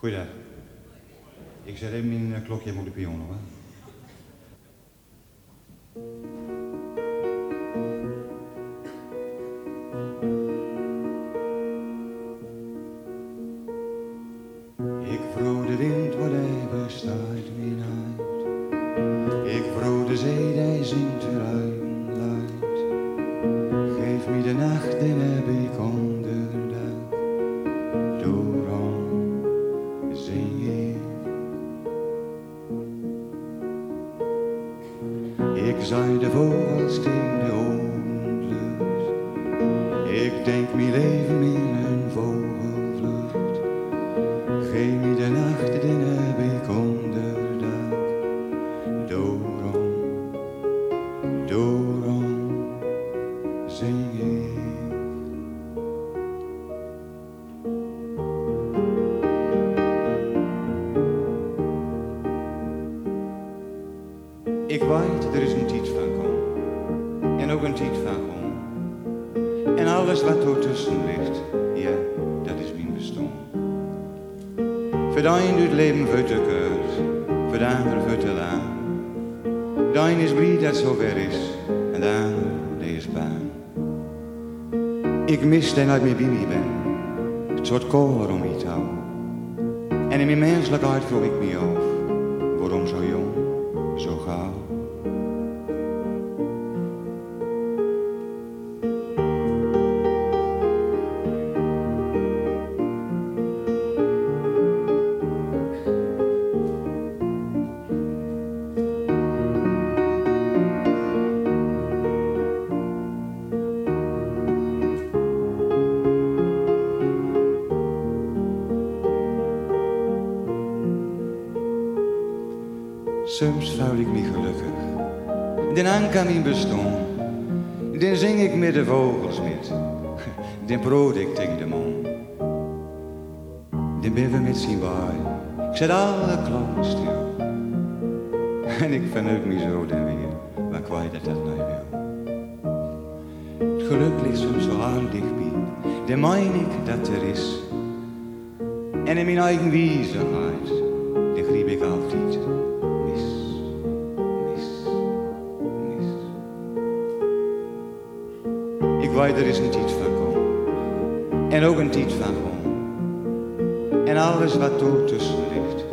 Goeiedag. Ik zet even mijn eh, klokje op de piano, hè. Ik vroeg de wind wat hij bestaat wie uit. Ik vroeg de zee die zingt eruit. Geef me de nacht en heb ik. Ik zei de vogels tegen de ogenlucht. Ik denk mijn leven in een vogelvlucht. Geef me de nacht, dan heb ik onderdak. Daarom, daarom zing ik. Ik weet, er is een tijd van komen. En ook een tijd van komen. En alles wat ertussen ligt, ja, dat is mijn bestaan. De een doet leven voor te kort, voor de ander voor. De een is blij dat het zover is, en de is bang. Ik mis dat ik meer bij mij ben. Het soort kolen om me te houden. En in mijn menselijkheid vroeg ik me af, waarom zo jong, zo gauw? Soms voel ik me gelukkig. Den aan kan mijn bestaan. Den zing ik met de vogels met. Den brood ik tegen de man. Den ben we met zien waai. Ik zet alle klokken stil. En ik verneuk me zo den weer. Waar kwijt dat dat nou wil. Het geluk ligt soms zo hard dichtbij. Dan meen ik dat er is. En in mijn eigen wiezenheid. Er is een tijd van komen. En ook een tijd van gaan. En alles wat er tussen ligt,